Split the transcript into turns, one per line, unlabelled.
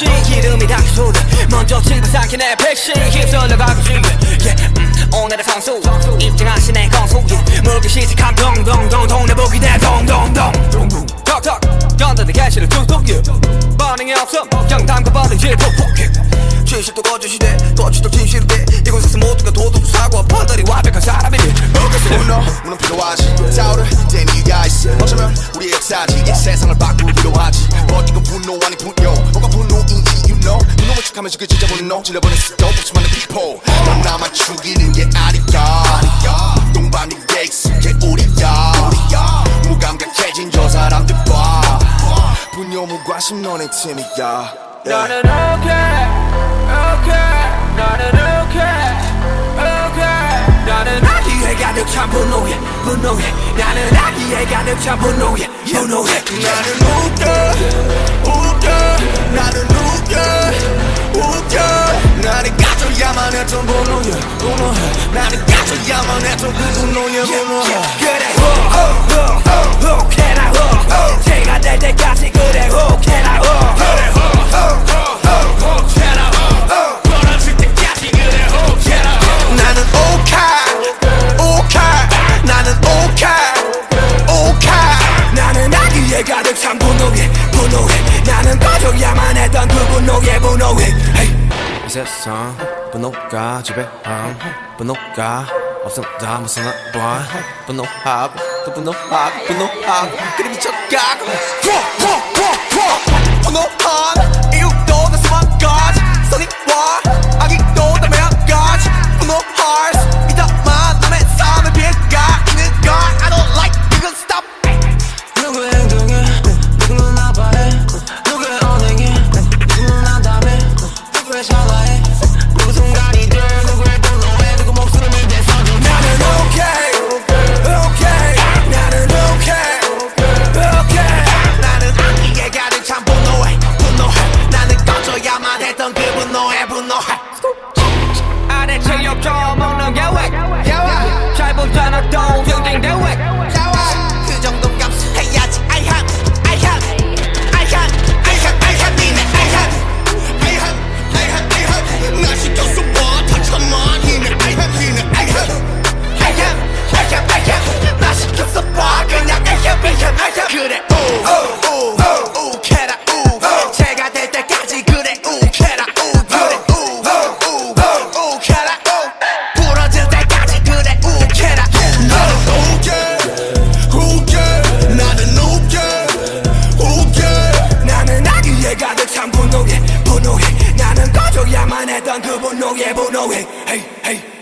택시. 기름이 닥쳐오르 먼저 집어삼킨 내 백신. 휩쓸려 가고 지금 yeah, 음, 오늘의 선수. 입증하신 내 건수 yeah, 무기 시작한 동동동. 동네 보기 내 동동동. 톡톡. 던져대 개시를 yeah. 반응이 없어. 정탐과 버리지 푹푹 진실도 거짓이돼 거짓도 진실이돼 이곳에서 모두가 도둑 사고 판단이 완벽한 사람이니.
문은 이 세상을 바꾸기로 하지. 뭐 이건 분노 아니 분노. 뭐가 분노인지 you know. 분노를 척하면서 그 진짜 분노. 질러버린 스톱 복수하는 people. 넌 나만 죽이는 게 아니야 동방이 익숙해 우리야. 무감각해진 저 사람들 봐 분노 무관심 너네 팀이야.
나는 okay, okay, 나는 okay, okay. 나는 아기에 가득 찬 분노에 분노에. 나는 아기에 가득 찬 분노에 분노에
나는 웃겨 웃겨 나는 웃겨 웃겨 나는 가져야만 했던 분노야 분노해 나는 가져야만 했던 그 분노야 분노해
그래
세상 분노가 지배함 분노가 없어 다 무서나 봐 분노하고 또 분노하고 분노하고 그리 미쳐가고
분노한 much my like
yeah, but no, hey, hey, hey.